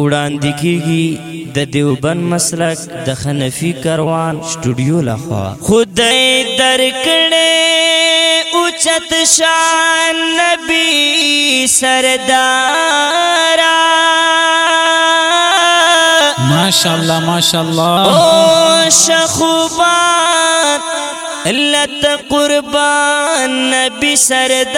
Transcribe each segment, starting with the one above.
وړاندې کیږي د دیوبند مسلک د خنفي کروان سټوډیو لخوا خدای درکړې اوچت شان نبی سردارا. ماشاءاللہ ماشاءاللہ او شخوبان لت قربان نبی سردارا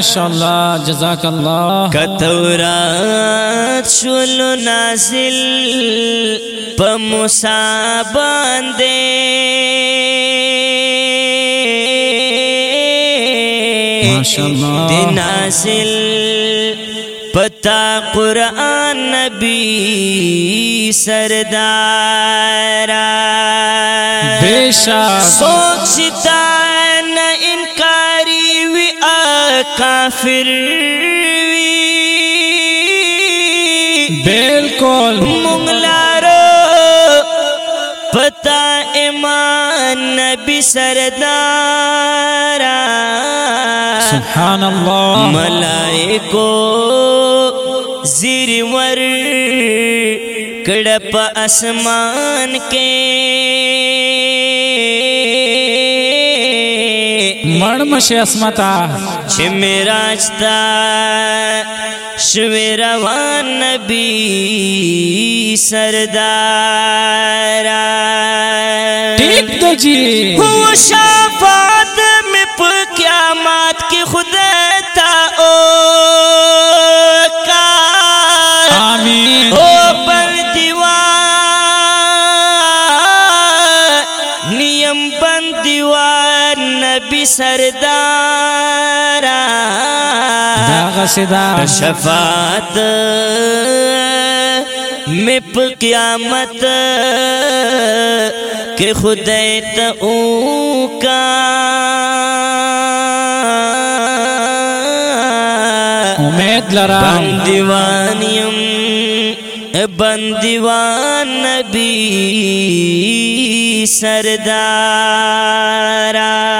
ماشاءاللہ جزاک اللہ کتورات شلو نازل پا موسیٰ باندے۔ ماشاءاللہ۔ دی نازل پتا قرآن نبی سردارا بے شک۔ سوچ کافر وی۔ بالکل۔ مونگلارو پتا ایمان نبی سردارا۔ سبحان اللہ ملائکو زیر ور۔ کڑپ اسمان کے مڑ مشی اسمتا چھ میراج تا شوی روان نبی سردارا ٹھیک دو جی ہو شفاعت نبی سردارا سدا شفاعت میں پا قیامت کہ خدای تا اوکا۔ امید لرام بندیوانیم بندیوان نبی سردارا